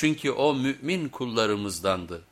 Çünkü o mümin kullarımızdandı.